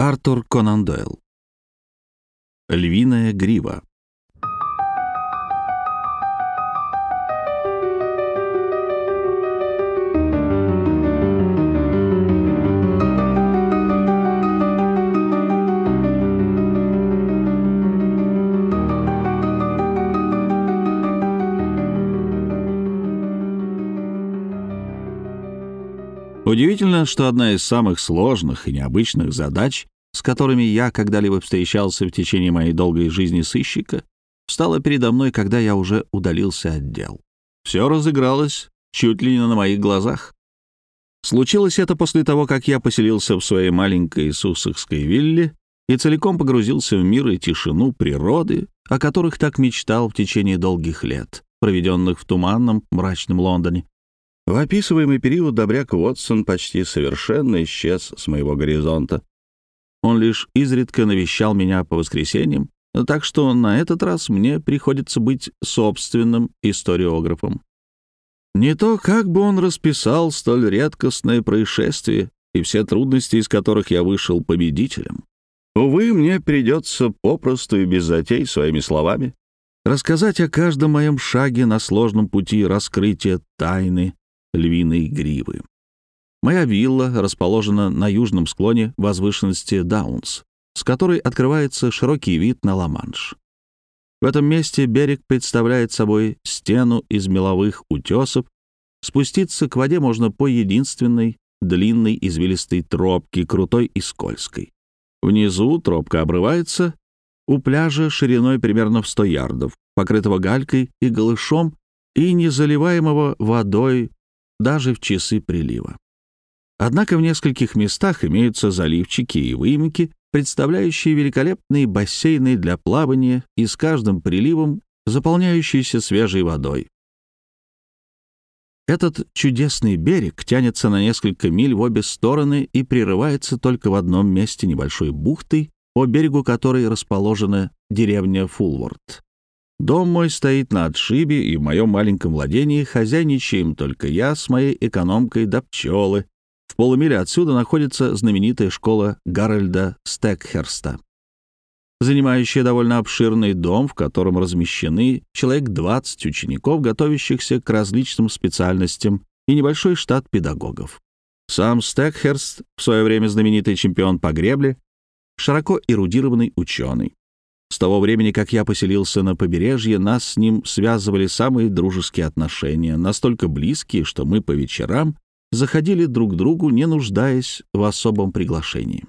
Артур Конан Дойл. Львиная грива. Удивительно, что одна из самых сложных и необычных задач, с которыми я когда-либо встречался в течение моей долгой жизни сыщика, стала передо мной, когда я уже удалился от дел. Все разыгралось чуть ли не на моих глазах. Случилось это после того, как я поселился в своей маленькой сусахской вилле и целиком погрузился в мир и тишину природы, о которых так мечтал в течение долгих лет, проведенных в туманном, мрачном Лондоне. В описываемый период добряк Уотсон почти совершенно исчез с моего горизонта. Он лишь изредка навещал меня по воскресеньям, так что на этот раз мне приходится быть собственным историографом. Не то, как бы он расписал столь редкостное происшествие и все трудности, из которых я вышел победителем. Увы, мне придется попросту и без затей своими словами рассказать о каждом моем шаге на сложном пути раскрытия тайны львиной гривы. Моя вилла расположена на южном склоне возвышенности Даунс, с которой открывается широкий вид на Ла-Манш. В этом месте берег представляет собой стену из меловых утесов. Спуститься к воде можно по единственной длинной извилистой тропке, крутой и скользкой. Внизу тропка обрывается у пляжа шириной примерно в 100 ярдов, покрытого галькой и голышом и не заливаемого водой даже в часы прилива. Однако в нескольких местах имеются заливчики и выемки, представляющие великолепные бассейны для плавания и с каждым приливом заполняющиеся свежей водой. Этот чудесный берег тянется на несколько миль в обе стороны и прерывается только в одном месте небольшой бухтой, по берегу которой расположена деревня Фулворд. Дом мой стоит на отшибе, и в моем маленьком владении хозяйничаем только я с моей экономкой да пчелы. В полумиле отсюда находится знаменитая школа Гарольда Стекхерста, занимающая довольно обширный дом, в котором размещены человек 20 учеников, готовящихся к различным специальностям, и небольшой штат педагогов. Сам Стекхерст, в свое время знаменитый чемпион по гребле, широко эрудированный ученый. С того времени, как я поселился на побережье, нас с ним связывали самые дружеские отношения, настолько близкие, что мы по вечерам заходили друг к другу, не нуждаясь в особом приглашении.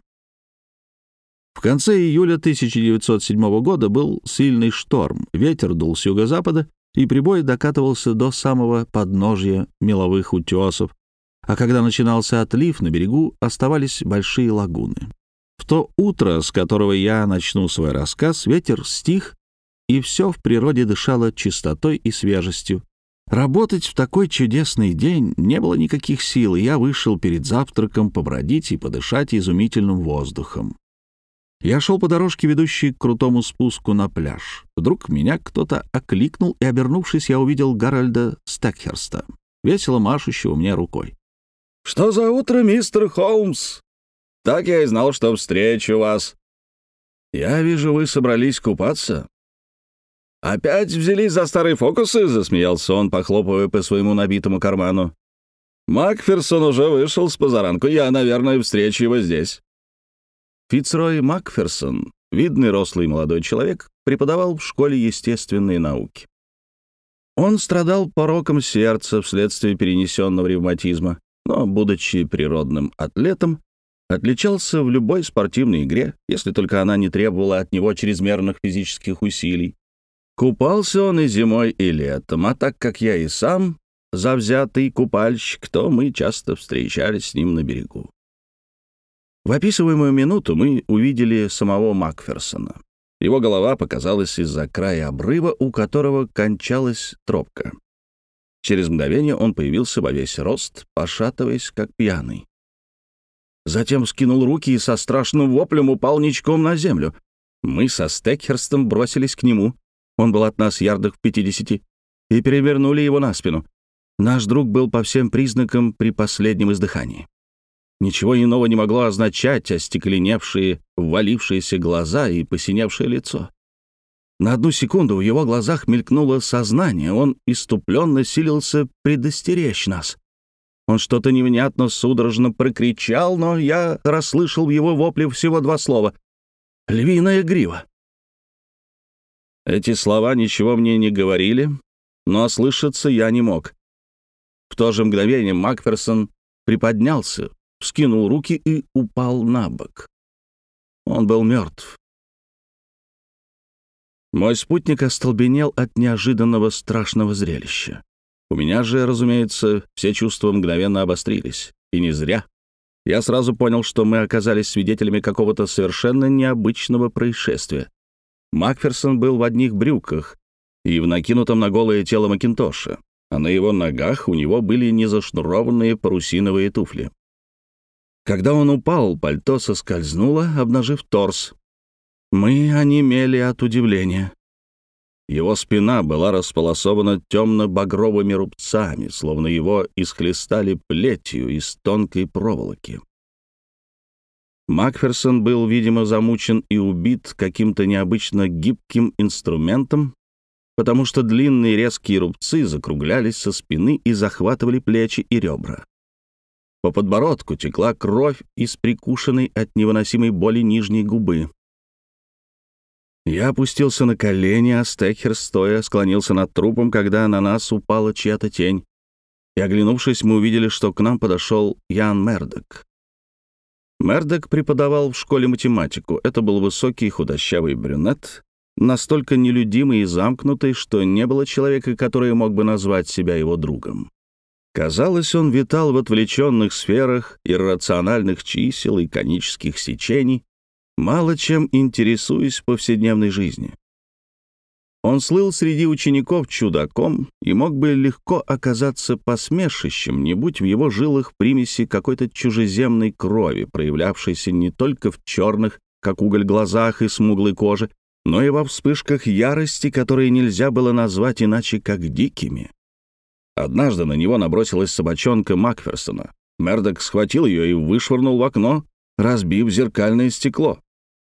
В конце июля 1907 года был сильный шторм, ветер дул с юго-запада, и прибой докатывался до самого подножья меловых утесов, а когда начинался отлив, на берегу оставались большие лагуны. В то утро, с которого я начну свой рассказ, ветер стих, и все в природе дышало чистотой и свежестью. Работать в такой чудесный день не было никаких сил, я вышел перед завтраком побродить и подышать изумительным воздухом. Я шел по дорожке, ведущей к крутому спуску на пляж. Вдруг меня кто-то окликнул, и, обернувшись, я увидел Гарольда Стекхерста, весело машущего мне рукой. «Что за утро, мистер Холмс?» Так я и знал, что встречу вас. Я вижу, вы собрались купаться. Опять взялись за старые фокусы, засмеялся он, похлопывая по своему набитому карману. Макферсон уже вышел с позаранку. Я, наверное, встречу его здесь. Фицрой Макферсон, видный рослый молодой человек, преподавал в школе естественной науки. Он страдал пороком сердца вследствие перенесенного ревматизма, но, будучи природным атлетом, отличался в любой спортивной игре, если только она не требовала от него чрезмерных физических усилий. Купался он и зимой, и летом, а так как я и сам завзятый купальщик, то мы часто встречались с ним на берегу. В описываемую минуту мы увидели самого Макферсона. Его голова показалась из-за края обрыва, у которого кончалась тропка. Через мгновение он появился во весь рост, пошатываясь, как пьяный. Затем скинул руки и со страшным воплем упал ничком на землю. Мы со Стекхерстом бросились к нему. Он был от нас ярдах в пятидесяти. И перевернули его на спину. Наш друг был по всем признакам при последнем издыхании. Ничего иного не могло означать остекленевшие, ввалившиеся глаза и посиневшее лицо. На одну секунду в его глазах мелькнуло сознание, он иступленно силился предостеречь нас. Он что-то невнятно судорожно прокричал, но я расслышал в его вопле всего два слова. «Львиная грива». Эти слова ничего мне не говорили, но ослышаться я не мог. В то же мгновение Макферсон приподнялся, вскинул руки и упал на бок. Он был мертв. Мой спутник остолбенел от неожиданного страшного зрелища. У меня же, разумеется, все чувства мгновенно обострились. И не зря. Я сразу понял, что мы оказались свидетелями какого-то совершенно необычного происшествия. Макферсон был в одних брюках и в накинутом на голое тело Макинтоша, а на его ногах у него были незашнурованные парусиновые туфли. Когда он упал, пальто соскользнуло, обнажив торс. Мы онемели от удивления. Его спина была располосована темно-багровыми рубцами, словно его исхлестали плетью из тонкой проволоки. Макферсон был, видимо, замучен и убит каким-то необычно гибким инструментом, потому что длинные резкие рубцы закруглялись со спины и захватывали плечи и ребра. По подбородку текла кровь из прикушенной от невыносимой боли нижней губы. Я опустился на колени, а Стекхер, стоя, склонился над трупом, когда на нас упала чья-то тень. И, оглянувшись, мы увидели, что к нам подошел Ян Мердок. Мердок преподавал в школе математику. Это был высокий худощавый брюнет, настолько нелюдимый и замкнутый, что не было человека, который мог бы назвать себя его другом. Казалось, он витал в отвлеченных сферах иррациональных чисел и конических сечений, мало чем интересуясь повседневной жизнью. Он слыл среди учеников чудаком и мог бы легко оказаться посмешищем, не будь в его жилах примеси какой-то чужеземной крови, проявлявшейся не только в черных, как уголь, глазах и смуглой коже, но и во вспышках ярости, которые нельзя было назвать иначе как дикими. Однажды на него набросилась собачонка Макферсона. Мердок схватил ее и вышвырнул в окно, разбив зеркальное стекло.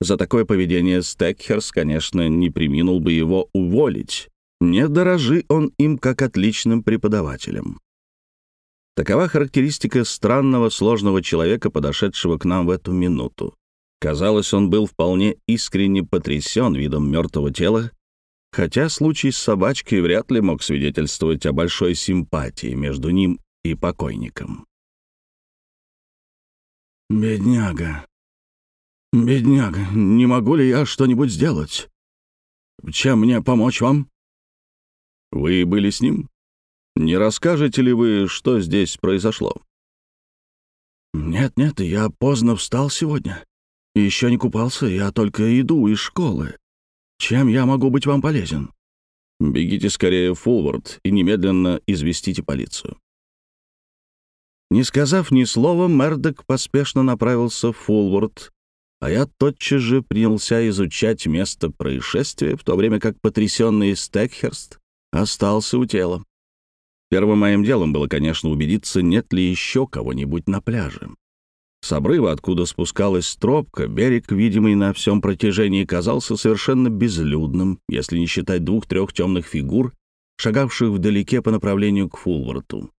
За такое поведение Стекхерс, конечно, не приминул бы его уволить. Не дорожи он им как отличным преподавателем. Такова характеристика странного, сложного человека, подошедшего к нам в эту минуту. Казалось, он был вполне искренне потрясен видом мертвого тела, хотя случай с собачкой вряд ли мог свидетельствовать о большой симпатии между ним и покойником. «Бедняга, бедняга, не могу ли я что-нибудь сделать? Чем мне помочь вам?» «Вы были с ним? Не расскажете ли вы, что здесь произошло?» «Нет-нет, я поздно встал сегодня. Еще не купался, я только иду из школы. Чем я могу быть вам полезен?» «Бегите скорее в Фулвард и немедленно известите полицию». Не сказав ни слова, Мердок поспешно направился в Фулвард, а я тотчас же принялся изучать место происшествия, в то время как потрясенный Стекхерст остался у тела. Первым моим делом было, конечно, убедиться, нет ли еще кого-нибудь на пляже. С обрыва, откуда спускалась тропка, берег, видимый на всем протяжении, казался совершенно безлюдным, если не считать двух-трех темных фигур, шагавших вдалеке по направлению к Фулварту.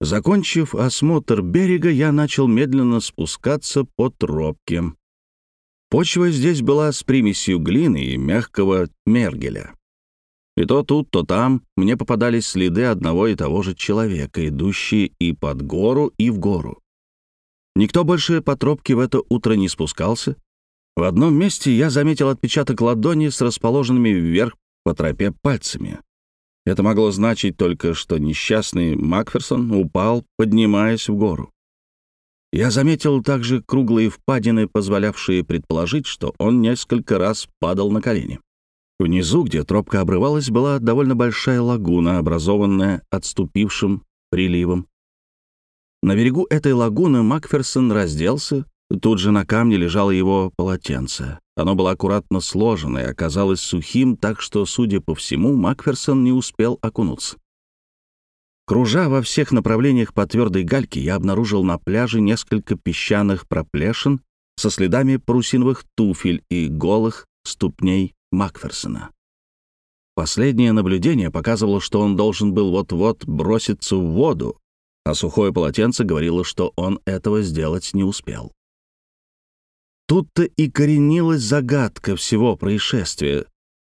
Закончив осмотр берега, я начал медленно спускаться по тропке. Почва здесь была с примесью глины и мягкого мергеля. И то тут, то там мне попадались следы одного и того же человека, идущие и под гору, и в гору. Никто больше по тропке в это утро не спускался. В одном месте я заметил отпечаток ладони с расположенными вверх по тропе пальцами. Это могло значить только, что несчастный Макферсон упал, поднимаясь в гору. Я заметил также круглые впадины, позволявшие предположить, что он несколько раз падал на колени. Внизу, где тропка обрывалась, была довольно большая лагуна, образованная отступившим приливом. На берегу этой лагуны Макферсон разделся, тут же на камне лежало его полотенце. Оно было аккуратно сложено и оказалось сухим, так что, судя по всему, Макферсон не успел окунуться. Кружа во всех направлениях по твердой гальке, я обнаружил на пляже несколько песчаных проплешин со следами парусиновых туфель и голых ступней Макферсона. Последнее наблюдение показывало, что он должен был вот-вот броситься в воду, а сухое полотенце говорило, что он этого сделать не успел. Тут-то и коренилась загадка всего происшествия,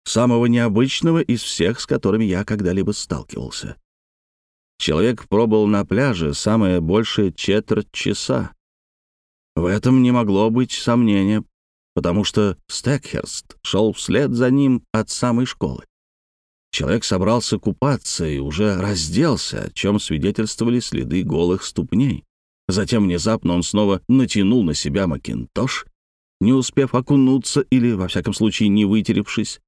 самого необычного из всех, с которыми я когда-либо сталкивался. Человек пробыл на пляже самое большее четверть часа. В этом не могло быть сомнения, потому что Стекхерст шел вслед за ним от самой школы. Человек собрался купаться и уже разделся, о чем свидетельствовали следы голых ступней. Затем внезапно он снова натянул на себя макинтош, не успев окунуться или, во всяком случае, не вытеревшись.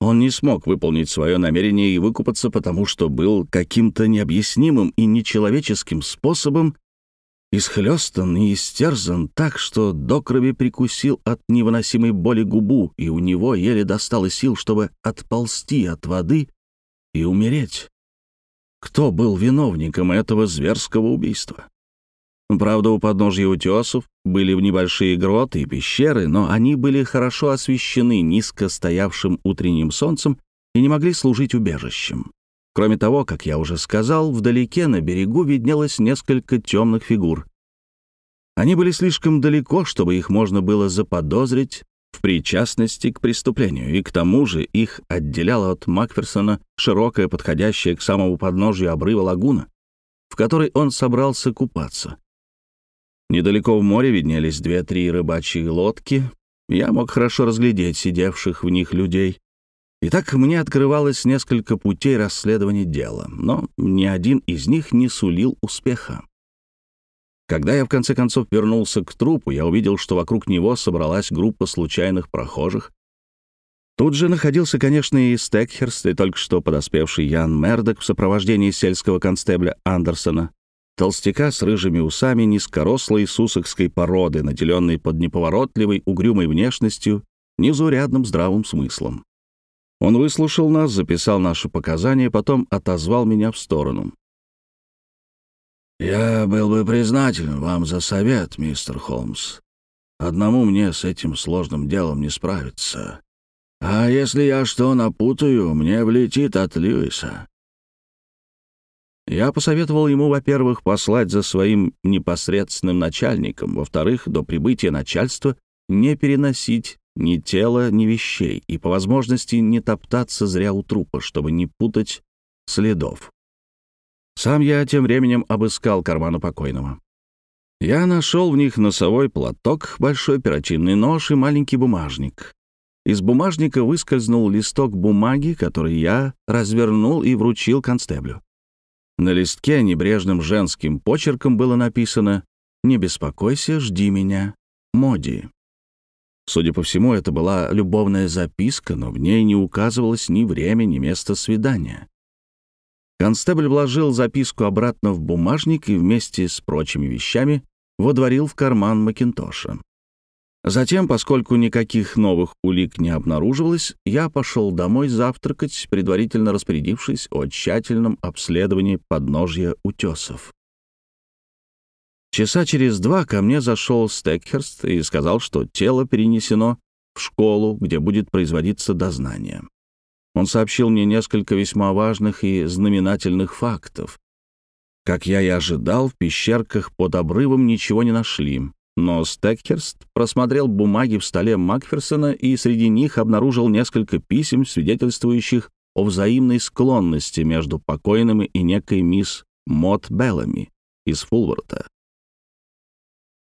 Он не смог выполнить свое намерение и выкупаться, потому что был каким-то необъяснимым и нечеловеческим способом исхлёстан и истерзан так, что до крови прикусил от невыносимой боли губу, и у него еле достало сил, чтобы отползти от воды и умереть. Кто был виновником этого зверского убийства? Правда, у подножья утесов были небольшие гроты и пещеры, но они были хорошо освещены низко стоявшим утренним солнцем и не могли служить убежищем. Кроме того, как я уже сказал, вдалеке на берегу виднелось несколько темных фигур. Они были слишком далеко, чтобы их можно было заподозрить в причастности к преступлению, и к тому же их отделяла от Макферсона широкая, подходящая к самому подножью обрыва лагуна, в которой он собрался купаться. Недалеко в море виднелись две-три рыбачьи лодки. Я мог хорошо разглядеть сидевших в них людей. Итак, мне открывалось несколько путей расследования дела, но ни один из них не сулил успеха. Когда я в конце концов вернулся к трупу, я увидел, что вокруг него собралась группа случайных прохожих. Тут же находился, конечно, и Стекхерст, и только что подоспевший Ян Мердок в сопровождении сельского констебля Андерсона, толстяка с рыжими усами низкорослой сусокской породы, наделенной под неповоротливой, угрюмой внешностью, незаурядным здравым смыслом. Он выслушал нас, записал наши показания, потом отозвал меня в сторону. «Я был бы признателен вам за совет, мистер Холмс. Одному мне с этим сложным делом не справиться. А если я что напутаю, мне влетит от Льюиса». Я посоветовал ему, во-первых, послать за своим непосредственным начальником, во-вторых, до прибытия начальства не переносить ни тела, ни вещей, и по возможности не топтаться зря у трупа, чтобы не путать следов. Сам я тем временем обыскал карманы покойного. Я нашел в них носовой платок, большой перочинный нож и маленький бумажник. Из бумажника выскользнул листок бумаги, который я развернул и вручил констеблю. На листке небрежным женским почерком было написано «Не беспокойся, жди меня, Моди». Судя по всему, это была любовная записка, но в ней не указывалось ни время, ни место свидания. Констебль вложил записку обратно в бумажник и вместе с прочими вещами водворил в карман Макинтоша. Затем, поскольку никаких новых улик не обнаруживалось, я пошел домой завтракать, предварительно распорядившись о тщательном обследовании подножья утесов. Часа через два ко мне зашел Стекхерст и сказал, что тело перенесено в школу, где будет производиться дознание. Он сообщил мне несколько весьма важных и знаменательных фактов. Как я и ожидал, в пещерках под обрывом ничего не нашли, но Стекхерст просмотрел бумаги в столе Макферсона и среди них обнаружил несколько писем, свидетельствующих о взаимной склонности между покойным и некой мисс Мот Беллами из Фулворта.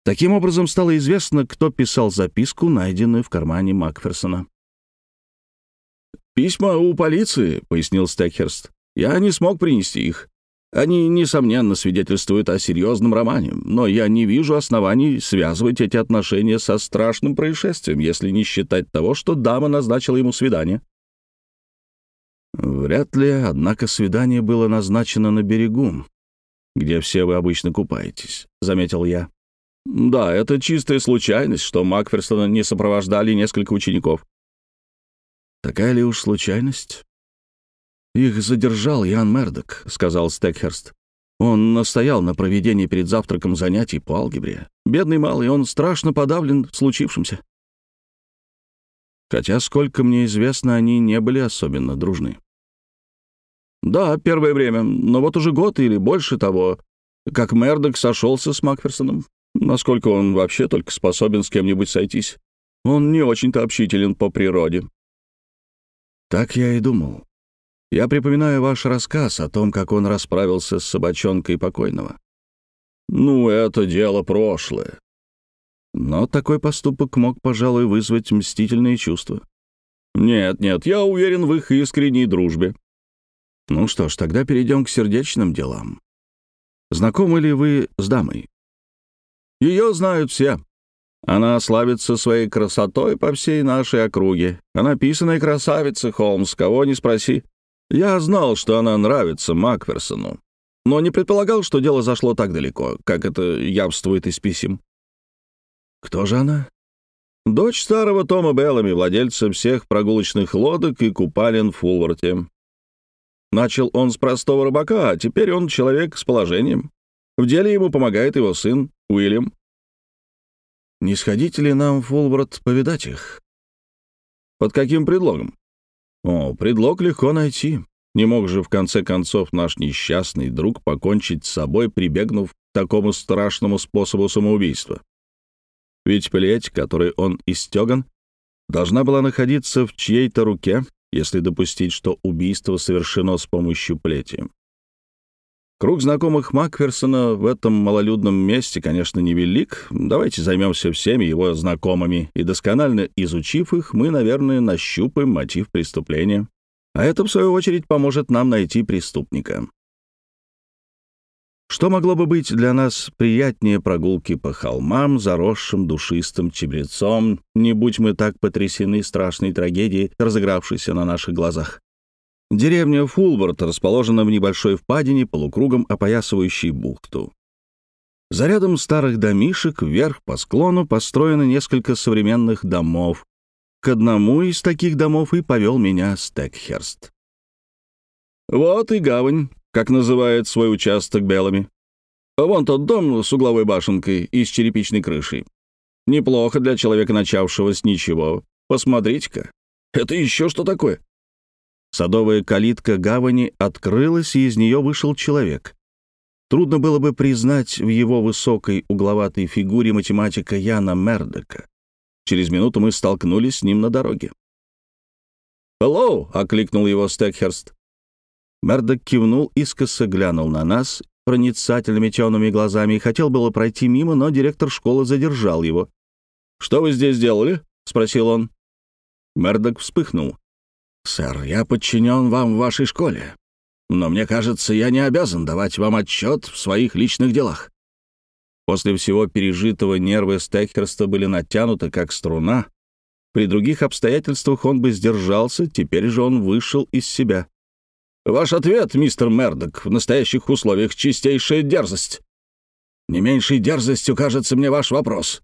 Таким образом, стало известно, кто писал записку, найденную в кармане Макферсона. «Письма у полиции», — пояснил Стекхерст. «Я не смог принести их. Они, несомненно, свидетельствуют о серьезном романе, но я не вижу оснований связывать эти отношения со страшным происшествием, если не считать того, что дама назначила ему свидание». «Вряд ли, однако свидание было назначено на берегу, где все вы обычно купаетесь», — заметил я. Да, это чистая случайность, что Макферсона не сопровождали несколько учеников. Такая ли уж случайность? «Их задержал Ян Мердок», — сказал Стекхерст. «Он настоял на проведении перед завтраком занятий по алгебре. Бедный малый, он страшно подавлен случившимся». Хотя, сколько мне известно, они не были особенно дружны. «Да, первое время, но вот уже год или больше того, как Мердок сошелся с Макферсоном. Насколько он вообще только способен с кем-нибудь сойтись. Он не очень-то общителен по природе». Так я и думал. Я припоминаю ваш рассказ о том, как он расправился с собачонкой покойного. Ну, это дело прошлое. Но такой поступок мог, пожалуй, вызвать мстительные чувства. Нет, нет, я уверен в их искренней дружбе. Ну что ж, тогда перейдем к сердечным делам. Знакомы ли вы с дамой? Ее знают все. Она славится своей красотой по всей нашей округе. Она писаная красавица, Холмс, кого не спроси. Я знал, что она нравится Макферсону, но не предполагал, что дело зашло так далеко, как это явствует из писем. Кто же она? Дочь старого Тома Беллами, владельца всех прогулочных лодок и купалин в Фулворте. Начал он с простого рыбака, а теперь он человек с положением. В деле ему помогает его сын Уильям. Не сходите ли нам в Фулворт повидать их? Под каким предлогом? О, предлог легко найти. Не мог же, в конце концов, наш несчастный друг покончить с собой, прибегнув к такому страшному способу самоубийства. Ведь плеть, которой он истеган, должна была находиться в чьей-то руке, если допустить, что убийство совершено с помощью плети. Круг знакомых Макферсона в этом малолюдном месте, конечно, невелик. Давайте займемся всеми его знакомыми, и досконально изучив их, мы, наверное, нащупаем мотив преступления. А это, в свою очередь, поможет нам найти преступника. Что могло бы быть для нас приятнее прогулки по холмам, заросшим душистым чебрецом, не будь мы так потрясены страшной трагедией, разыгравшейся на наших глазах? Деревня Фулборд расположена в небольшой впадине, полукругом опоясывающей бухту. За рядом старых домишек вверх по склону построено несколько современных домов. К одному из таких домов и повел меня Стекхерст. Вот и гавань, как называет свой участок белыми. Вон тот дом с угловой башенкой и с черепичной крышей. Неплохо для человека, начавшего с ничего. Посмотрите-ка. Это еще что такое? Садовая калитка гавани открылась, и из нее вышел человек. Трудно было бы признать в его высокой угловатой фигуре математика Яна Мердека. Через минуту мы столкнулись с ним на дороге. «Hello!» — окликнул его Стекхерст. Мердок кивнул, искоса глянул на нас проницательными темными глазами и хотел было пройти мимо, но директор школы задержал его. «Что вы здесь делали?» — спросил он. Мердок вспыхнул. «Сэр, я подчинен вам в вашей школе, но мне кажется, я не обязан давать вам отчет в своих личных делах». После всего пережитого нервы Стекхерста были натянуты, как струна. При других обстоятельствах он бы сдержался, теперь же он вышел из себя. «Ваш ответ, мистер Мердок, в настоящих условиях чистейшая дерзость. Не меньшей дерзостью кажется мне ваш вопрос.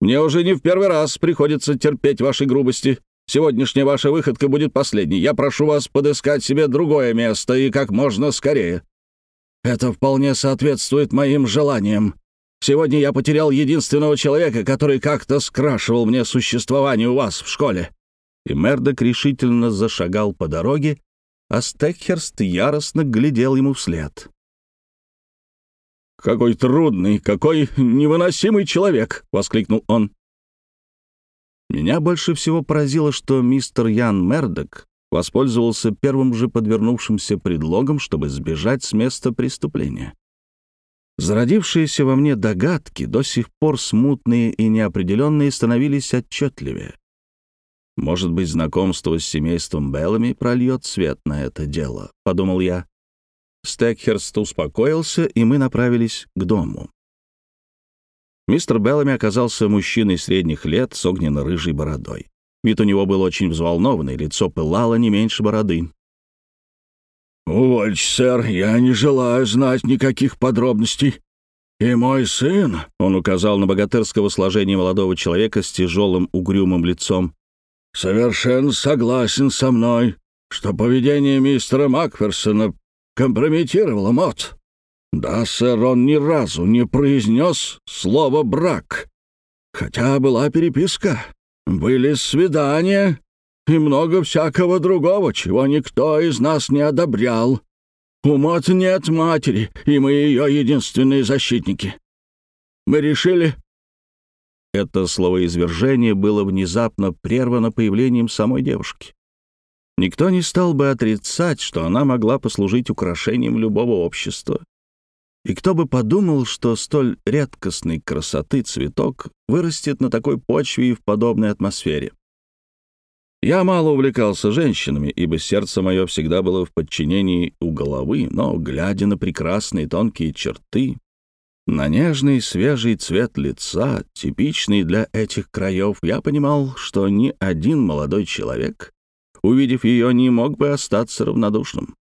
Мне уже не в первый раз приходится терпеть ваши грубости. Сегодняшняя ваша выходка будет последней. Я прошу вас подыскать себе другое место и как можно скорее. Это вполне соответствует моим желаниям. Сегодня я потерял единственного человека, который как-то скрашивал мне существование у вас в школе». И Мердок решительно зашагал по дороге, а Стекхерст яростно глядел ему вслед. «Какой трудный, какой невыносимый человек!» — воскликнул он. Меня больше всего поразило, что мистер Ян Мердок воспользовался первым же подвернувшимся предлогом, чтобы сбежать с места преступления. Зародившиеся во мне догадки, до сих пор смутные и неопределенные, становились отчетливее. Может быть, знакомство с семейством Беллами прольет свет на это дело, — подумал я. Стекхерст успокоился, и мы направились к дому. Мистер Беллами оказался мужчиной средних лет с огненно-рыжей бородой. Вид у него был очень взволнованный, лицо пылало не меньше бороды. «Увольте, сэр, я не желаю знать никаких подробностей. И мой сын», — он указал на богатырского сложения молодого человека с тяжелым угрюмым лицом, «совершенно согласен со мной, что поведение мистера Макферсона компрометировало Мот. Да, сэр, он ни разу не произнес слово «брак». Хотя была переписка, были свидания и много всякого другого, чего никто из нас не одобрял. У Мот нет матери, и мы ее единственные защитники. Мы решили...» Это словоизвержение было внезапно прервано появлением самой девушки. Никто не стал бы отрицать, что она могла послужить украшением любого общества. И кто бы подумал, что столь редкостной красоты цветок вырастет на такой почве и в подобной атмосфере. Я мало увлекался женщинами, ибо сердце мое всегда было в подчинении у головы, но, глядя на прекрасные тонкие черты, на нежный свежий цвет лица, типичный для этих краев, я понимал, что ни один молодой человек, увидев ее, не мог бы остаться равнодушным.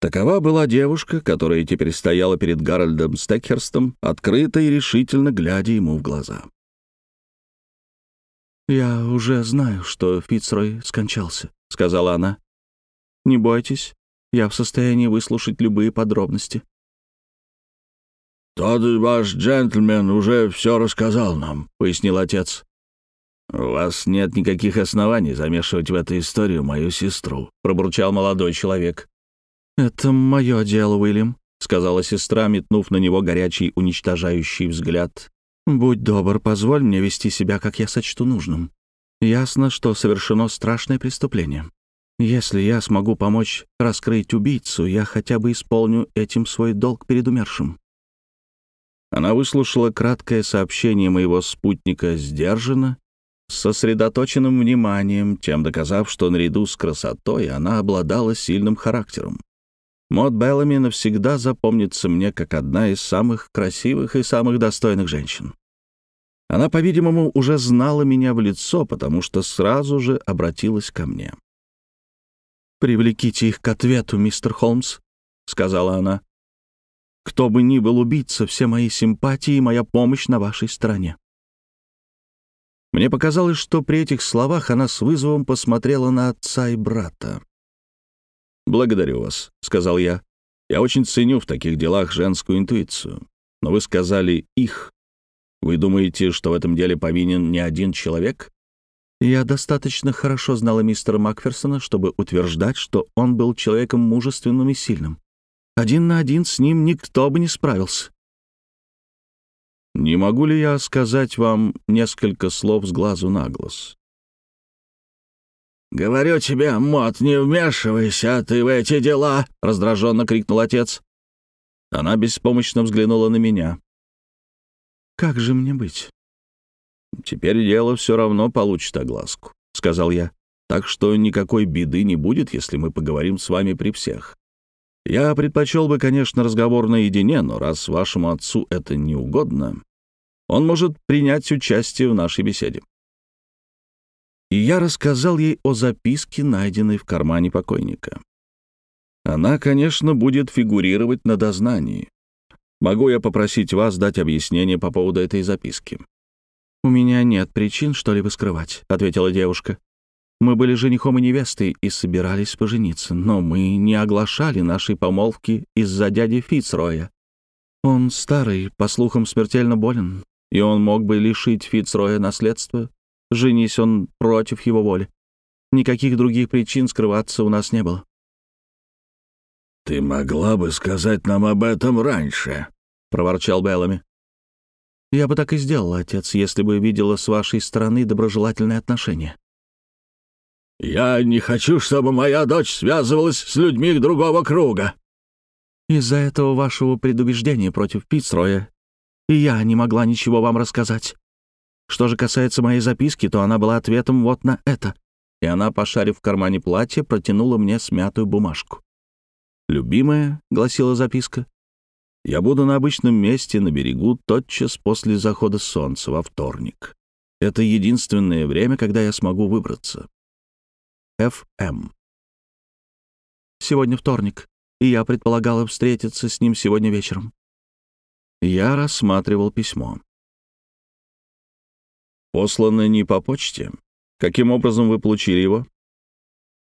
Такова была девушка, которая теперь стояла перед Гарольдом Стекхерстом, открыто и решительно глядя ему в глаза. «Я уже знаю, что Фицрой скончался», — сказала она. «Не бойтесь, я в состоянии выслушать любые подробности». «Тот ваш джентльмен уже все рассказал нам», — пояснил отец. «У вас нет никаких оснований замешивать в эту историю мою сестру», — пробурчал молодой человек. «Это мое дело, Уильям», — сказала сестра, метнув на него горячий уничтожающий взгляд. «Будь добр, позволь мне вести себя, как я сочту нужным. Ясно, что совершено страшное преступление. Если я смогу помочь раскрыть убийцу, я хотя бы исполню этим свой долг перед умершим. Она выслушала краткое сообщение моего спутника сдержанно, с сосредоточенным вниманием, тем доказав, что наряду с красотой она обладала сильным характером. Мод Беллами навсегда запомнится мне как одна из самых красивых и самых достойных женщин. Она, по-видимому, уже знала меня в лицо, потому что сразу же обратилась ко мне. «Привлеките их к ответу, мистер Холмс», — сказала она. Кто бы ни был убийца, все мои симпатии и моя помощь на вашей стороне». Мне показалось, что при этих словах она с вызовом посмотрела на отца и брата. «Благодарю вас», — сказал я. «Я очень ценю в таких делах женскую интуицию. Но вы сказали «их». Вы думаете, что в этом деле повинен не один человек?» Я достаточно хорошо знала мистера Макферсона, чтобы утверждать, что он был человеком мужественным и сильным. Один на один с ним никто бы не справился. Не могу ли я сказать вам несколько слов с глазу на глаз? «Говорю тебе, Мот, не вмешивайся ты в эти дела!» — раздраженно крикнул отец. Она беспомощно взглянула на меня. «Как же мне быть?» «Теперь дело все равно получит огласку», — сказал я. «Так что никакой беды не будет, если мы поговорим с вами при всех. Я предпочел бы, конечно, разговор наедине, но раз вашему отцу это не угодно, он может принять участие в нашей беседе. И я рассказал ей о записке, найденной в кармане покойника. Она, конечно, будет фигурировать на дознании. Могу я попросить вас дать объяснение по поводу этой записки? «У меня нет причин что-либо скрывать», — ответила девушка. Мы были женихом и невестой и собирались пожениться, но мы не оглашали нашей помолвки из-за дяди Фицроя. Он старый, по слухам, смертельно болен, и он мог бы лишить Фицроя наследства, женись он против его воли. Никаких других причин скрываться у нас не было. «Ты могла бы сказать нам об этом раньше», — проворчал Беллами. «Я бы так и сделала, отец, если бы видела с вашей стороны доброжелательное отношение. Я не хочу, чтобы моя дочь связывалась с людьми другого круга». «Из-за этого вашего предубеждения против Питстроя и я не могла ничего вам рассказать. Что же касается моей записки, то она была ответом вот на это». И она, пошарив в кармане платья, протянула мне смятую бумажку. «Любимая», — гласила записка, — «я буду на обычном месте на берегу тотчас после захода солнца во вторник. Это единственное время, когда я смогу выбраться. Ф.М. Сегодня вторник, и я предполагала встретиться с ним сегодня вечером. Я рассматривал письмо. Послано не по почте. Каким образом вы получили его?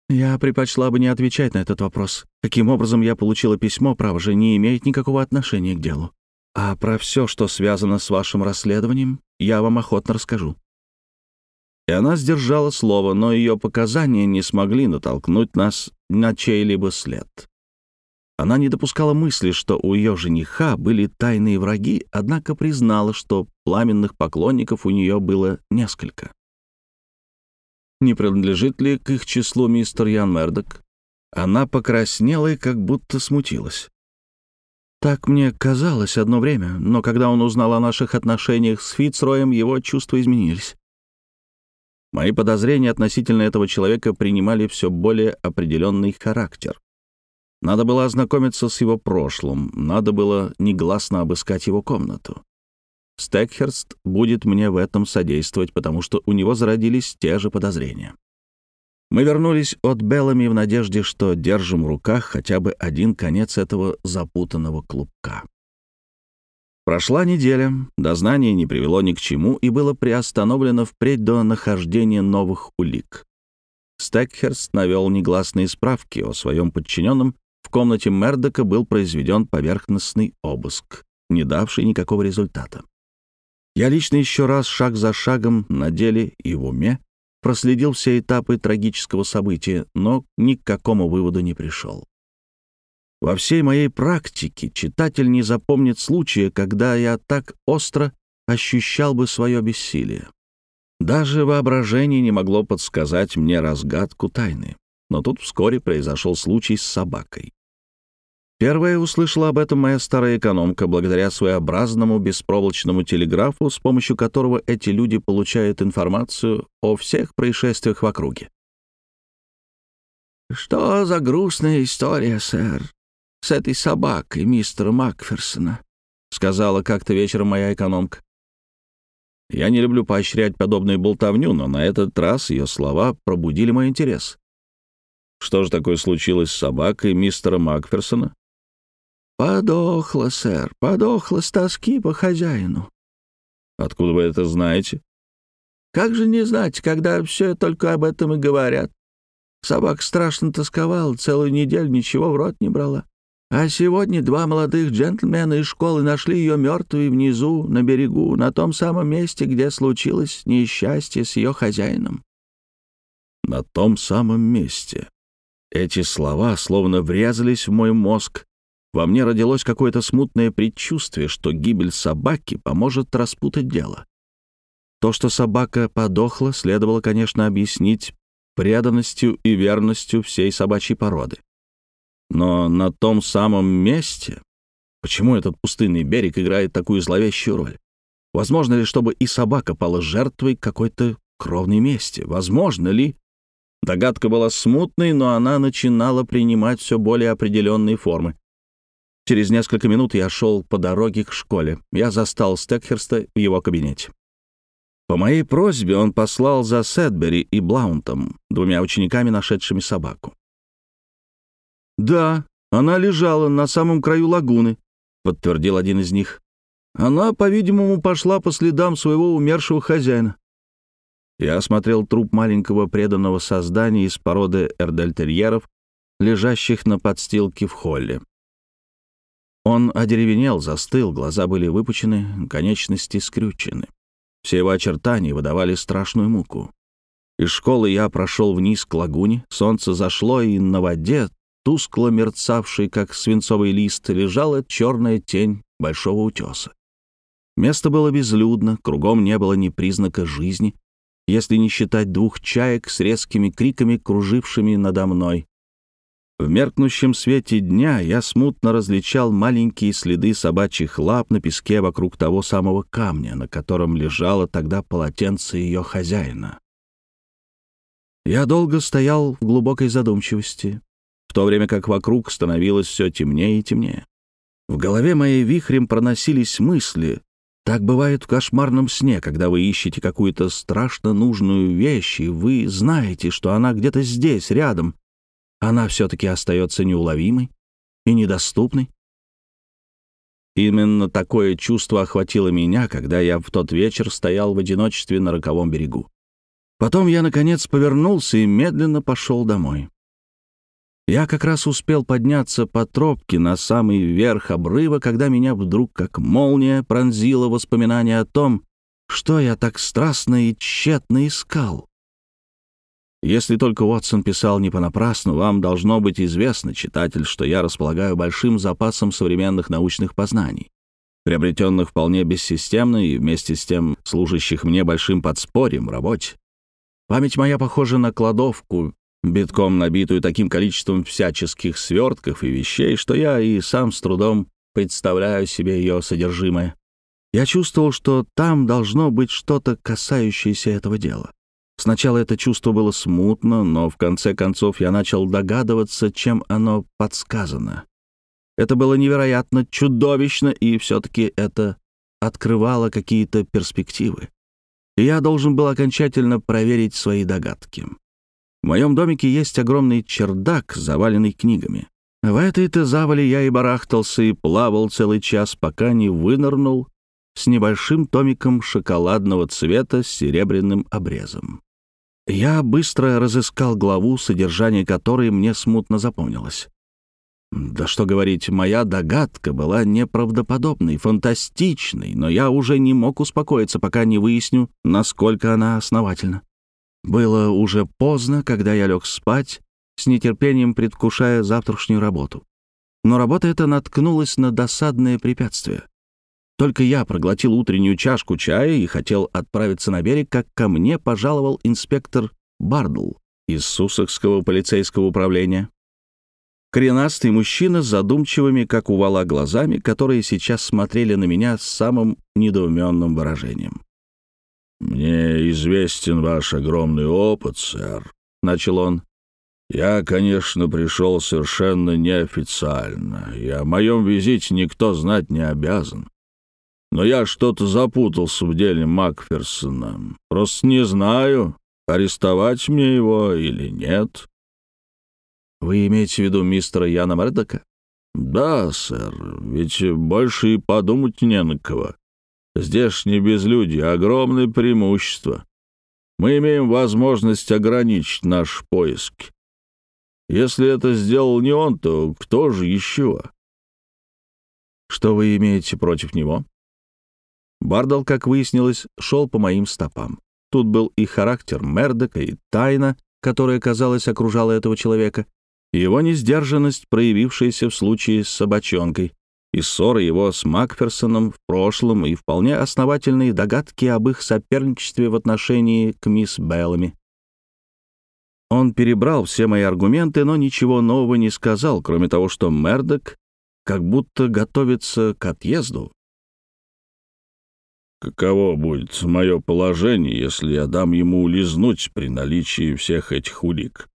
Я предпочла бы не отвечать на этот вопрос. Каким образом я получила письмо, право же, не имеет никакого отношения к делу. А про все, что связано с вашим расследованием, я вам охотно расскажу». И она сдержала слово, но ее показания не смогли натолкнуть нас на чей-либо след. Она не допускала мысли, что у ее жениха были тайные враги, однако признала, что пламенных поклонников у нее было несколько. Не принадлежит ли к их числу мистер Ян Мердок? Она покраснела и как будто смутилась. Так мне казалось одно время, но когда он узнал о наших отношениях с Фицроем, его чувства изменились. Мои подозрения относительно этого человека принимали все более определенный характер. Надо было ознакомиться с его прошлым, надо было негласно обыскать его комнату. Стекхерст будет мне в этом содействовать, потому что у него зародились те же подозрения. Мы вернулись от Беллами в надежде, что держим в руках хотя бы один конец этого запутанного клубка. Прошла неделя, дознание не привело ни к чему и было приостановлено впредь до нахождения новых улик. Стекхерст навел негласные справки о своем подчиненном комнате Мердока был произведен поверхностный обыск, не давший никакого результата. Я лично еще раз, шаг за шагом, на деле и в уме, проследил все этапы трагического события, но ни к какому выводу не пришел. Во всей моей практике читатель не запомнит случая, когда я так остро ощущал бы свое бессилие. Даже воображение не могло подсказать мне разгадку тайны. Но тут вскоре произошел случай с собакой. Первая услышала об этом моя старая экономка благодаря своеобразному беспроволочному телеграфу, с помощью которого эти люди получают информацию о всех происшествиях в округе. «Что за грустная история, сэр, с этой собакой мистера Макферсона?» — сказала как-то вечером моя экономка. Я не люблю поощрять подобную болтовню, но на этот раз ее слова пробудили мой интерес. Что же такое случилось с собакой мистера Макферсона? «Подохла, сэр, подохла с тоски по хозяину». «Откуда вы это знаете?» «Как же не знать, когда все только об этом и говорят. Собака страшно тосковала, целую неделю ничего в рот не брала. А сегодня два молодых джентльмена из школы нашли ее мертвой внизу, на берегу, на том самом месте, где случилось несчастье с ее хозяином». «На том самом месте». Эти слова словно врезались в мой мозг, во мне родилось какое-то смутное предчувствие, что гибель собаки поможет распутать дело. То, что собака подохла, следовало, конечно, объяснить преданностью и верностью всей собачьей породы. Но на том самом месте... Почему этот пустынный берег играет такую зловещую роль? Возможно ли, чтобы и собака пала жертвой какой-то кровной мести? Возможно ли... Догадка была смутной, но она начинала принимать все более определенные формы. Через несколько минут я шел по дороге к школе. Я застал Стекхерста в его кабинете. По моей просьбе он послал за Сэдбери и Блаунтом, двумя учениками, нашедшими собаку. «Да, она лежала на самом краю лагуны», — подтвердил один из них. «Она, по-видимому, пошла по следам своего умершего хозяина». Я осмотрел труп маленького преданного создания из породы эрдельтерьеров, лежащих на подстилке в холле. Он одеревенел, застыл, глаза были выпучены, конечности скрючены. Все его очертания выдавали страшную муку. Из школы я прошел вниз к лагуне, солнце зашло, и на воде, тускло мерцавшей, как свинцовый лист, лежала черная тень большого утеса. Место было безлюдно, кругом не было ни признака жизни, если не считать двух чаек с резкими криками, кружившими надо мной. В меркнущем свете дня я смутно различал маленькие следы собачьих лап на песке вокруг того самого камня, на котором лежало тогда полотенце ее хозяина. Я долго стоял в глубокой задумчивости, в то время как вокруг становилось все темнее и темнее. В голове моей вихрем проносились мысли. Так бывает в кошмарном сне, когда вы ищете какую-то страшно нужную вещь, и вы знаете, что она где-то здесь, рядом, она все-таки остается неуловимой и недоступной. Именно такое чувство охватило меня, когда я в тот вечер стоял в одиночестве на роковом берегу. Потом я, наконец, повернулся и медленно пошел домой. Я как раз успел подняться по тропке на самый верх обрыва, когда меня вдруг, как молния, пронзило воспоминание о том, что я так страстно и тщетно искал. Если только Уотсон писал не понапрасну, вам должно быть известно, читатель, что я располагаю большим запасом современных научных познаний, приобретенных вполне бессистемно и вместе с тем служащих мне большим подспорьем в работе. Память моя похожа на кладовку, битком набитую таким количеством всяческих свертков и вещей, что я и сам с трудом представляю себе ее содержимое. Я чувствовал, что там должно быть что-то, касающееся этого дела. Сначала это чувство было смутно, но в конце концов я начал догадываться, чем оно подсказано. Это было невероятно чудовищно, и все-таки это открывало какие-то перспективы. И я должен был окончательно проверить свои догадки. В моем домике есть огромный чердак, заваленный книгами. В этой-то завале я и барахтался, и плавал целый час, пока не вынырнул с небольшим томиком шоколадного цвета с серебряным обрезом. Я быстро разыскал главу, содержание которой мне смутно запомнилось. Да что говорить, моя догадка была неправдоподобной, фантастичной, но я уже не мог успокоиться, пока не выясню, насколько она основательна. Было уже поздно, когда я лег спать, с нетерпением предвкушая завтрашнюю работу. Но работа эта наткнулась на досадное препятствие. Только я проглотил утреннюю чашку чая и хотел отправиться на берег, как ко мне пожаловал инспектор Бардл из Сусокского полицейского управления. Коренастый мужчина с задумчивыми, как у вала, глазами, которые сейчас смотрели на меня с самым недоуменным выражением. «Мне известен ваш огромный опыт, сэр», — начал он. «Я, конечно, пришел совершенно неофициально, и о моем визите никто знать не обязан. Но я что-то запутался в деле Макферсона. Просто не знаю, арестовать мне его или нет. Вы имеете в виду мистера Яна Мердока? Да, сэр, ведь больше и подумать не на кого. Здешние безлюдье — огромное преимущество. Мы имеем возможность ограничить наш поиск. Если это сделал не он, то кто же еще? Что вы имеете против него? Бардал, как выяснилось, шел по моим стопам. Тут был и характер Мердока, и тайна, которая, казалось, окружала этого человека, и его несдержанность, проявившаяся в случае с собачонкой, и ссоры его с Макферсоном в прошлом, и вполне основательные догадки об их соперничестве в отношении к мисс Беллами. Он перебрал все мои аргументы, но ничего нового не сказал, кроме того, что Мердок как будто готовится к отъезду, Каково будет мое положение, если я дам ему улизнуть при наличии всех этих улик?»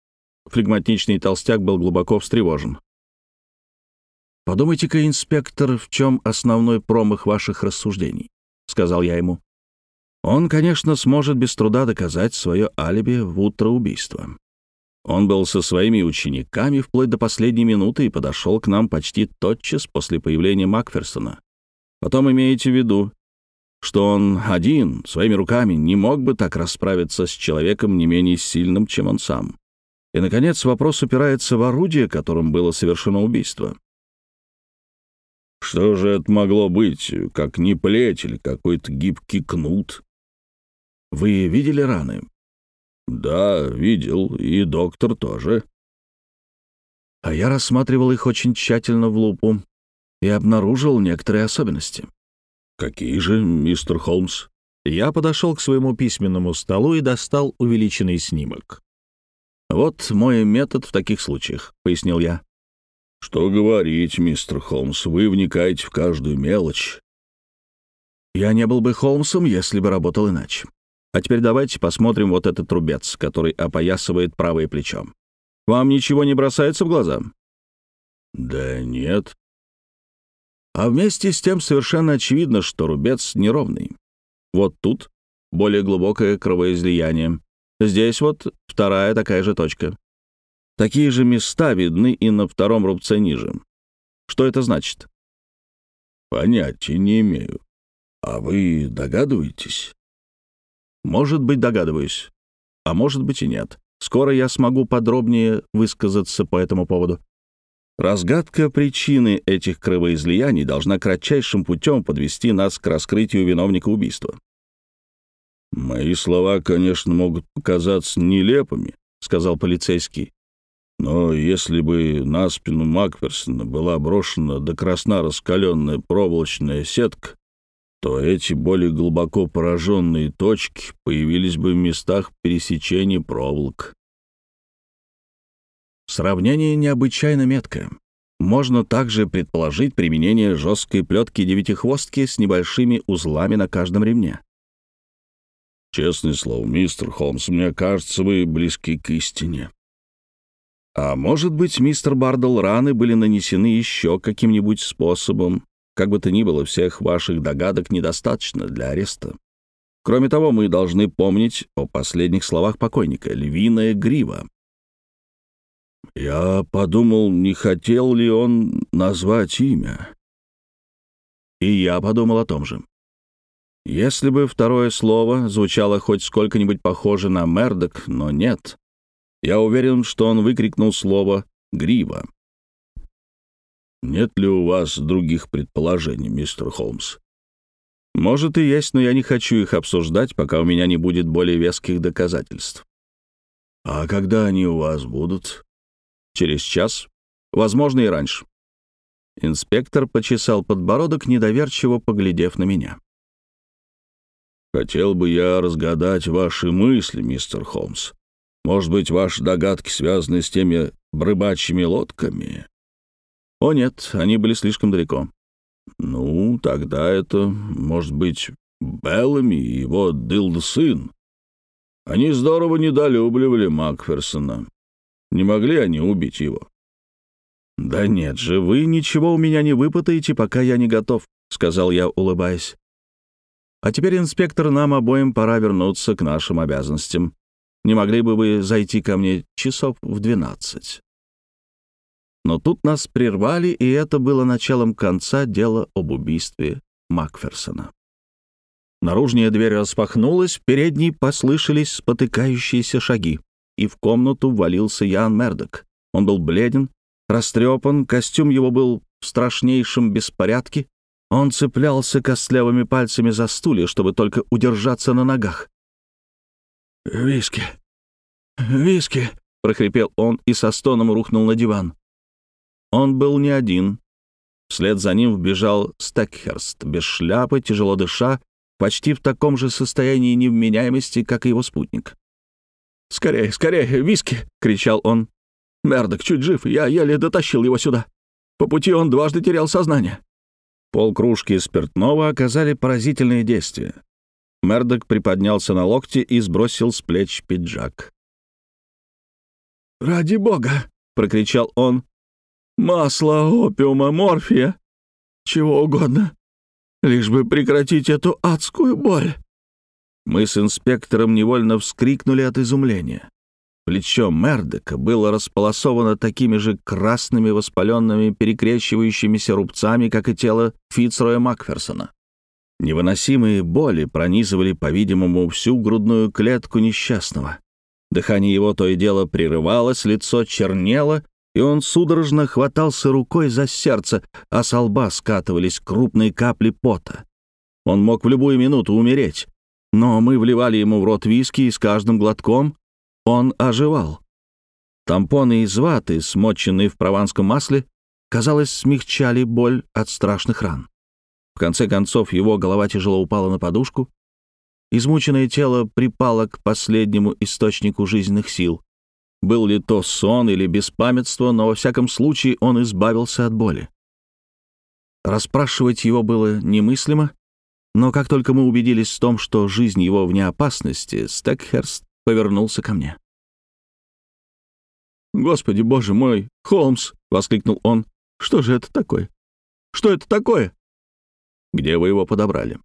Флегматичный толстяк был глубоко встревожен. «Подумайте-ка, инспектор, в чем основной промах ваших рассуждений?» — сказал я ему. «Он, конечно, сможет без труда доказать свое алиби в утро убийства. Он был со своими учениками вплоть до последней минуты и подошел к нам почти тотчас после появления Макферсона. Потом имейте в виду, что он один, своими руками, не мог бы так расправиться с человеком не менее сильным, чем он сам. И, наконец, вопрос упирается в орудие, которым было совершено убийство. Что же это могло быть, как не плеть или какой-то гибкий кнут? Вы видели раны? Да, видел, и доктор тоже. А я рассматривал их очень тщательно в лупу и обнаружил некоторые особенности. «Какие же, мистер Холмс?» Я подошел к своему письменному столу и достал увеличенный снимок. «Вот мой метод в таких случаях», — пояснил я. «Что говорить, мистер Холмс, вы вникаете в каждую мелочь». «Я не был бы Холмсом, если бы работал иначе. А теперь давайте посмотрим вот этот рубец, который опоясывает правое плечо. Вам ничего не бросается в глаза?» «Да нет», а вместе с тем совершенно очевидно, что рубец неровный. Вот тут более глубокое кровоизлияние. Здесь вот вторая такая же точка. Такие же места видны и на втором рубце ниже. Что это значит? Понятия не имею. А вы догадываетесь? Может быть, догадываюсь. А может быть и нет. Скоро я смогу подробнее высказаться по этому поводу. Разгадка причины этих кровоизлияний должна кратчайшим путем подвести нас к раскрытию виновника убийства. «Мои слова, конечно, могут показаться нелепыми», — сказал полицейский. «Но если бы на спину Макферсона была брошена до красна раскаленная проволочная сетка, то эти более глубоко пораженные точки появились бы в местах пересечения проволок. Сравнение необычайно меткое. Можно также предположить применение жесткой плетки девятихвостки с небольшими узлами на каждом ремне. Честное слово, мистер Холмс, мне кажется, вы близки к истине. А может быть, мистер Бардл, раны были нанесены еще каким-нибудь способом. Как бы то ни было, всех ваших догадок недостаточно для ареста. Кроме того, мы должны помнить о последних словах покойника «львиная грива». Я подумал, не хотел ли он назвать имя. И я подумал о том же. Если бы второе слово звучало хоть сколько-нибудь похоже на Мердок, но нет. Я уверен, что он выкрикнул слово «грива». «Нет ли у вас других предположений, мистер Холмс?» «Может и есть, но я не хочу их обсуждать, пока у меня не будет более веских доказательств». «А когда они у вас будут?» Через час. Возможно, и раньше. Инспектор почесал подбородок, недоверчиво поглядев на меня. «Хотел бы я разгадать ваши мысли, мистер Холмс. Может быть, ваши догадки связаны с теми рыбачьими лодками?» «О нет, они были слишком далеко». «Ну, тогда это, может быть, Беллами и его дылда-сын. Они здорово недолюбливали Макферсона. Не могли они убить его?» «Да нет же, вы ничего у меня не выпытаете, пока я не готов», — сказал я, улыбаясь. «А теперь, инспектор, нам обоим пора вернуться к нашим обязанностям. Не могли бы вы зайти ко мне часов в двенадцать?» Но тут нас прервали, и это было началом конца дела об убийстве Макферсона. Наружная дверь распахнулась, в передней послышались спотыкающиеся шаги и в комнату ввалился Ян Мердок. Он был бледен, растрепан, костюм его был в страшнейшем беспорядке. Он цеплялся костлявыми пальцами за стулья, чтобы только удержаться на ногах. «Виски! Виски!» — прохрипел он и со стоном рухнул на диван. Он был не один. Вслед за ним вбежал Стекхерст, без шляпы, тяжело дыша, почти в таком же состоянии невменяемости, как и его спутник. «Скорее, скорее, виски!» — кричал он. «Мердок чуть жив, я еле дотащил его сюда. По пути он дважды терял сознание». Полкружки спиртного оказали поразительные действия. Мердок приподнялся на локте и сбросил с плеч пиджак. «Ради бога!» — прокричал он. «Масло, опиума, морфия, чего угодно, лишь бы прекратить эту адскую боль». Мы с инспектором невольно вскрикнули от изумления. Плечо Мердека было располосовано такими же красными воспаленными перекрещивающимися рубцами, как и тело Фицроя Макферсона. Невыносимые боли пронизывали, по-видимому, всю грудную клетку несчастного. Дыхание его то и дело прерывалось, лицо чернело, и он судорожно хватался рукой за сердце, а с лба скатывались крупные капли пота. Он мог в любую минуту умереть. Но мы вливали ему в рот виски, и с каждым глотком он оживал. Тампоны из ваты, смоченные в прованском масле, казалось, смягчали боль от страшных ран. В конце концов его голова тяжело упала на подушку. Измученное тело припало к последнему источнику жизненных сил. Был ли то сон или беспамятство, но во всяком случае он избавился от боли. Расспрашивать его было немыслимо, но как только мы убедились в том, что жизнь его вне опасности, Стекхерст повернулся ко мне. «Господи, боже мой, Холмс!» — воскликнул он. «Что же это такое? Что это такое?» «Где вы его подобрали?»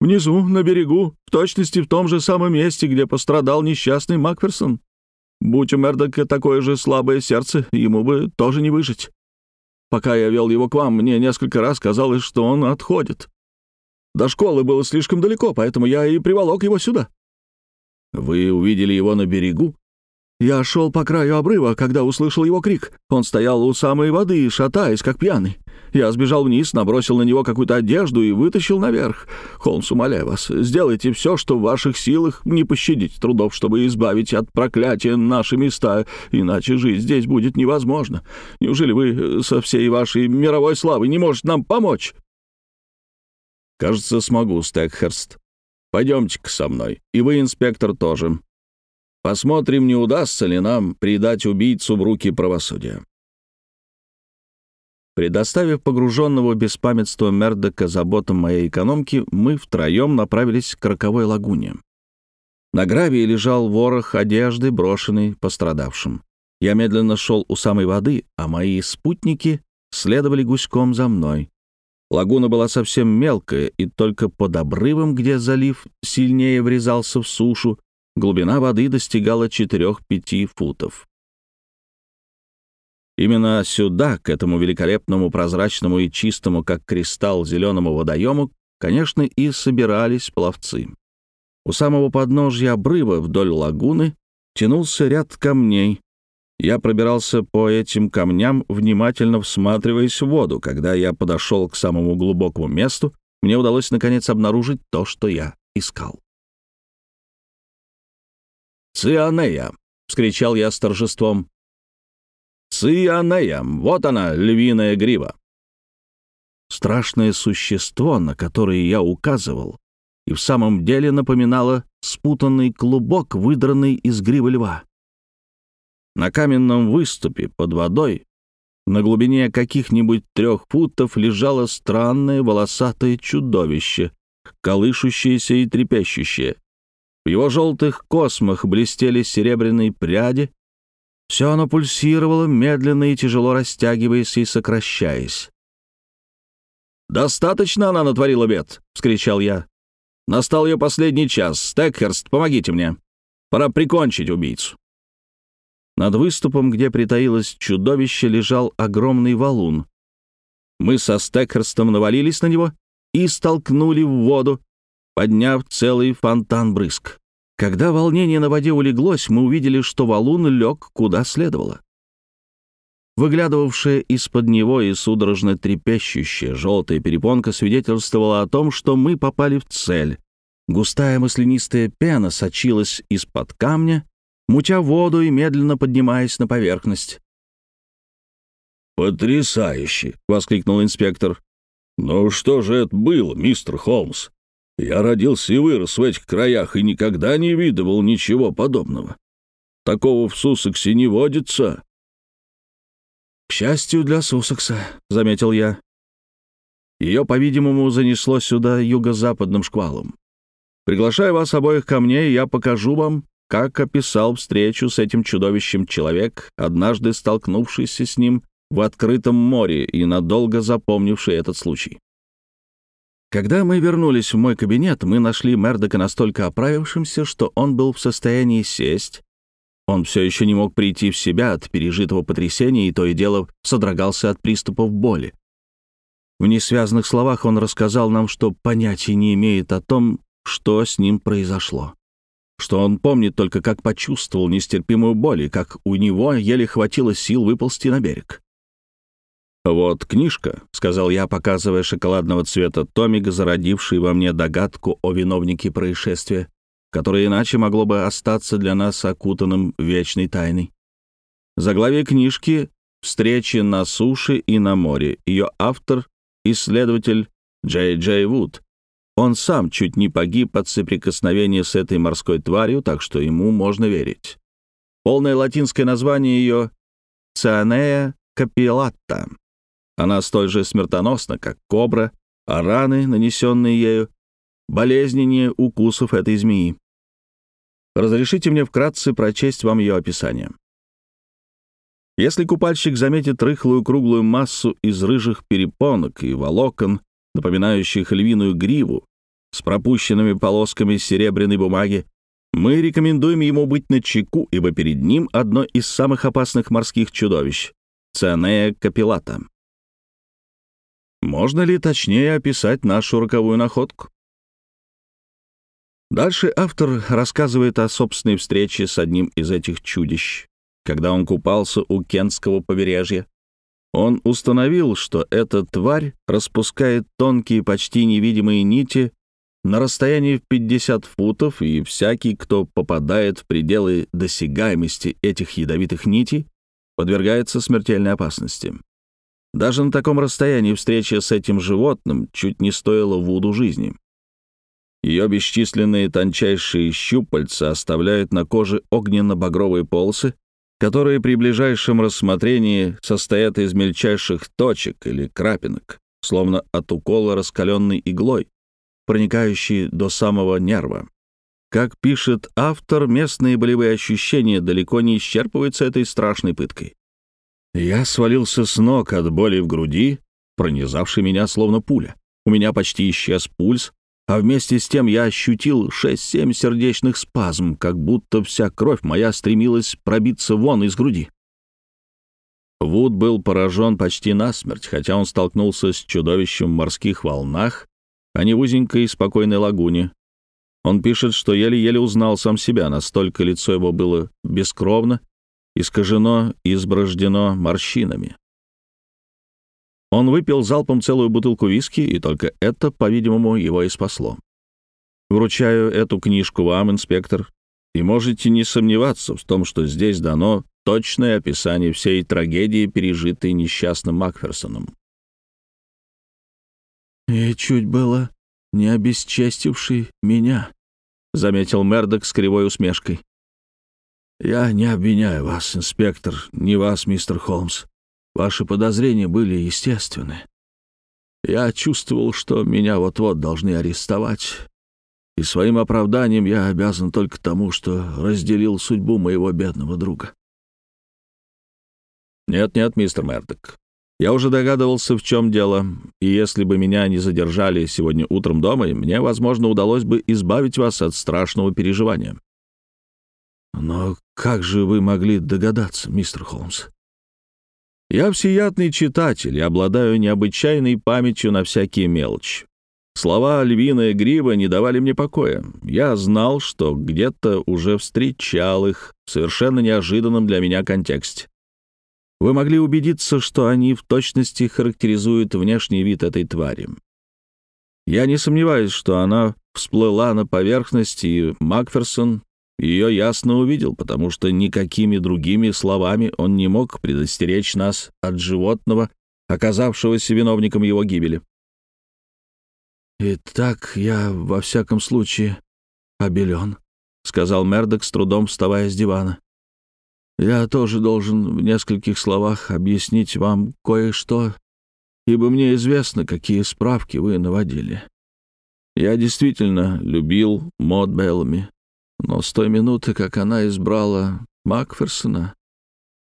«Внизу, на берегу, в точности в том же самом месте, где пострадал несчастный Макферсон. Будь у Мердока такое же слабое сердце, ему бы тоже не выжить. Пока я вел его к вам, мне несколько раз казалось, что он отходит. До школы было слишком далеко, поэтому я и приволок его сюда». «Вы увидели его на берегу?» Я шел по краю обрыва, когда услышал его крик. Он стоял у самой воды, шатаясь, как пьяный. Я сбежал вниз, набросил на него какую-то одежду и вытащил наверх. Холмс, умоляю вас, сделайте все, что в ваших силах, не пощадите трудов, чтобы избавить от проклятия наши места, иначе жить здесь будет невозможно. Неужели вы со всей вашей мировой славой не можете нам помочь?» «Кажется, смогу, Стэкхерст. Пойдемте-ка со мной. И вы, инспектор, тоже. Посмотрим, не удастся ли нам предать убийцу в руки правосудия. Предоставив погруженного в беспамятство Мердока заботам моей экономки, мы втроем направились к роковой лагуне. На гравии лежал ворох одежды, брошенный пострадавшим. Я медленно шел у самой воды, а мои спутники следовали гуськом за мной. Лагуна была совсем мелкая, и только под обрывом, где залив сильнее врезался в сушу, Глубина воды достигала 4-5 футов. Именно сюда, к этому великолепному, прозрачному и чистому, как кристалл, зеленому водоему, конечно, и собирались пловцы. У самого подножья обрыва вдоль лагуны тянулся ряд камней. Я пробирался по этим камням, внимательно всматриваясь в воду. Когда я подошел к самому глубокому месту, мне удалось, наконец, обнаружить то, что я искал. «Цианея!» — вскричал я с торжеством. «Цианея! Вот она, львиная грива!» Страшное существо, на которое я указывал, и в самом деле напоминало спутанный клубок, выдранный из гривы льва. На каменном выступе под водой на глубине каких-нибудь трех футов лежало странное волосатое чудовище, колышущееся и трепещущее. В его желтых космах блестели серебряные пряди. Все оно пульсировало, медленно и тяжело растягиваясь и сокращаясь. «Достаточно она натворила бед!» — вскричал я. «Настал ее последний час. Стекхерст, помогите мне. Пора прикончить убийцу». Над выступом, где притаилось чудовище, лежал огромный валун. Мы со Стекхерстом навалились на него и столкнули в воду, подняв целый фонтан брызг. Когда волнение на воде улеглось, мы увидели, что валун лег куда следовало. Выглядывавшая из-под него и судорожно трепещущая желтая перепонка свидетельствовала о том, что мы попали в цель. Густая маслянистая пена сочилась из-под камня, мутя воду и медленно поднимаясь на поверхность. «Потрясающе!» — воскликнул инспектор. «Ну что же это было, мистер Холмс? Я родился и вырос в этих краях и никогда не видывал ничего подобного. Такого в Суссексе не водится». «К счастью для Суссекса», — заметил я. Ее, по-видимому, занесло сюда юго-западным шквалом. Приглашаю вас обоих ко мне, и я покажу вам, как описал встречу с этим чудовищем человек, однажды столкнувшийся с ним в открытом море и надолго запомнивший этот случай. Когда мы вернулись в мой кабинет, мы нашли Мердока настолько оправившимся, что он был в состоянии сесть. Он все еще не мог прийти в себя от пережитого потрясения и то и дело содрогался от приступов боли. В несвязанных словах он рассказал нам, что понятия не имеет о том, что с ним произошло. Что он помнит только, как почувствовал нестерпимую боль и как у него еле хватило сил выползти на берег. «Вот книжка», — сказал я, показывая шоколадного цвета томик, зародивший во мне догадку о виновнике происшествия, которое иначе могло бы остаться для нас окутанным вечной тайной. Заглавие книжки «Встречи на суше и на море». Ее автор — исследователь Джей Джей Вуд. Он сам чуть не погиб от соприкосновения с этой морской тварью, так что ему можно верить. Полное латинское название ее — Цианея капилатта. Она столь же смертоносна, как кобра, а раны, нанесенные ею, болезненнее укусов этой змеи. Разрешите мне вкратце прочесть вам ее описание. Если купальщик заметит рыхлую круглую массу из рыжих перепонок и волокон, напоминающих львиную гриву, с пропущенными полосками серебряной бумаги, мы рекомендуем ему быть начеку, ибо перед ним одно из самых опасных морских чудовищ — Цианея капилата. Можно ли точнее описать нашу роковую находку? Дальше автор рассказывает о собственной встрече с одним из этих чудищ, когда он купался у Кентского побережья. Он установил, что эта тварь распускает тонкие, почти невидимые нити на расстоянии в 50 футов, и всякий, кто попадает в пределы досягаемости этих ядовитых нитей, подвергается смертельной опасности. Даже на таком расстоянии встреча с этим животным чуть не стоила Вуду жизни. Ее бесчисленные тончайшие щупальца оставляют на коже огненно-багровые полосы, которые при ближайшем рассмотрении состоят из мельчайших точек или крапинок, словно от укола раскаленной иглой, проникающей до самого нерва. Как пишет автор, местные болевые ощущения далеко не исчерпываются этой страшной пыткой. Я свалился с ног от боли в груди, пронизавшей меня словно пуля. У меня почти исчез пульс, а вместе с тем я ощутил шесть-семь сердечных спазм, как будто вся кровь моя стремилась пробиться вон из груди. Вуд был поражен почти насмерть, хотя он столкнулся с чудовищем в морских волнах, а не в узенькой и спокойной лагуне. Он пишет, что еле-еле узнал сам себя, настолько лицо его было бескровно, искажено и изброждено морщинами. Он выпил залпом целую бутылку виски, и только это, по-видимому, его и спасло. Вручаю эту книжку вам, инспектор, и можете не сомневаться в том, что здесь дано точное описание всей трагедии, пережитой несчастным Макферсоном. «И чуть было не обесчестивший меня», — заметил Мердок с кривой усмешкой. «Я не обвиняю вас, инспектор, не вас, мистер Холмс. Ваши подозрения были естественны. Я чувствовал, что меня вот-вот должны арестовать, и своим оправданием я обязан только тому, что разделил судьбу моего бедного друга. «Нет-нет, мистер Мердок, я уже догадывался, в чем дело, и если бы меня не задержали сегодня утром дома, мне, возможно, удалось бы избавить вас от страшного переживания». «Но как же вы могли догадаться, мистер Холмс?» Я всеядный читатель и обладаю необычайной памятью на всякие мелочи. Слова «львиная грива» не давали мне покоя. Я знал, что где-то уже встречал их в совершенно неожиданном для меня контексте. Вы могли убедиться, что они в точности характеризуют внешний вид этой твари. Я не сомневаюсь, что она всплыла на поверхность, и Макферсон ее ясно увидел, потому что никакими другими словами он не мог предостеречь нас от животного, оказавшегося виновником его гибели. «Итак, я, во всяком случае, обелен», — сказал Мердок, с трудом вставая с дивана. «Я тоже должен в нескольких словах объяснить вам кое-что, ибо мне известно, какие справки вы наводили. Я действительно любил Мод Беллами, но с той минуты, как она избрала Макферсона,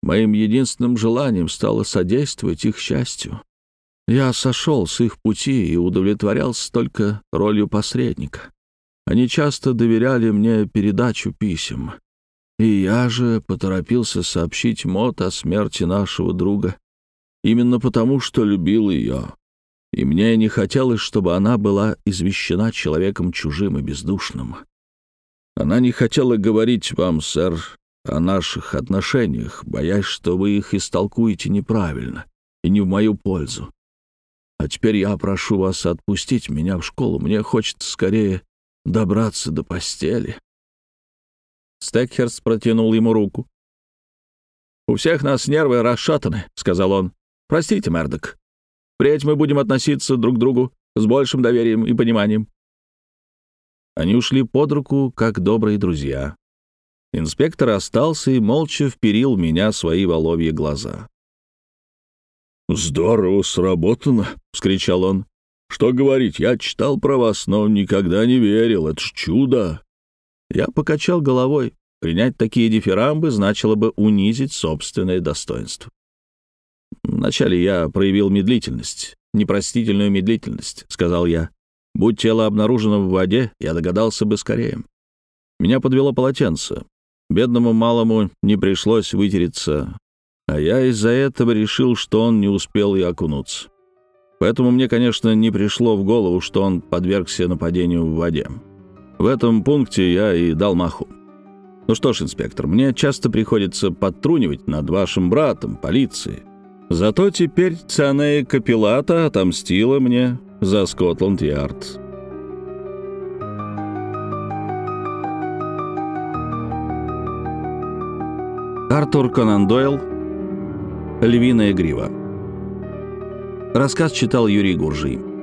моим единственным желанием стало содействовать их счастью. Я сошел с их пути и удовлетворялся только ролью посредника. Они часто доверяли мне передачу писем. И я же поторопился сообщить Мот о смерти нашего друга, именно потому, что любил ее. И мне не хотелось, чтобы она была извещена человеком чужим и бездушным. Она не хотела говорить вам, сэр, о наших отношениях, боясь, что вы их истолкуете неправильно и не в мою пользу. А теперь я прошу вас отпустить меня в школу. Мне хочется скорее добраться до постели». Стекхерст протянул ему руку. «У всех нас нервы расшатаны», — сказал он. «Простите, Мердок. Впредь мы будем относиться друг к другу с большим доверием и пониманием. Они ушли под руку, как добрые друзья. Инспектор остался и молча вперил меня свои воловьи глаза. «Здорово сработано!» — вскричал он. «Что говорить, я читал про вас, но никогда не верил. Это ж чудо!» Я покачал головой. Принять такие дифирамбы значило бы унизить собственное достоинство. Вначале я проявил медлительность, непростительную медлительность, — сказал я. Будь тело обнаружено в воде, я догадался бы скорее. Меня подвело полотенце. Бедному малому не пришлось вытереться, а я из-за этого решил, что он не успел и окунуться. Поэтому мне, конечно, не пришло в голову, что он подвергся нападению в воде. В этом пункте я и дал маху. Ну что ж, инспектор, мне часто приходится подтрунивать над вашим братом, полиции, Зато теперь Цианея Капилата отомстила мне за Скотланд-Ярд. Артур Конан Дойл «Львиная грива». Рассказ читал Юрий Гуржий.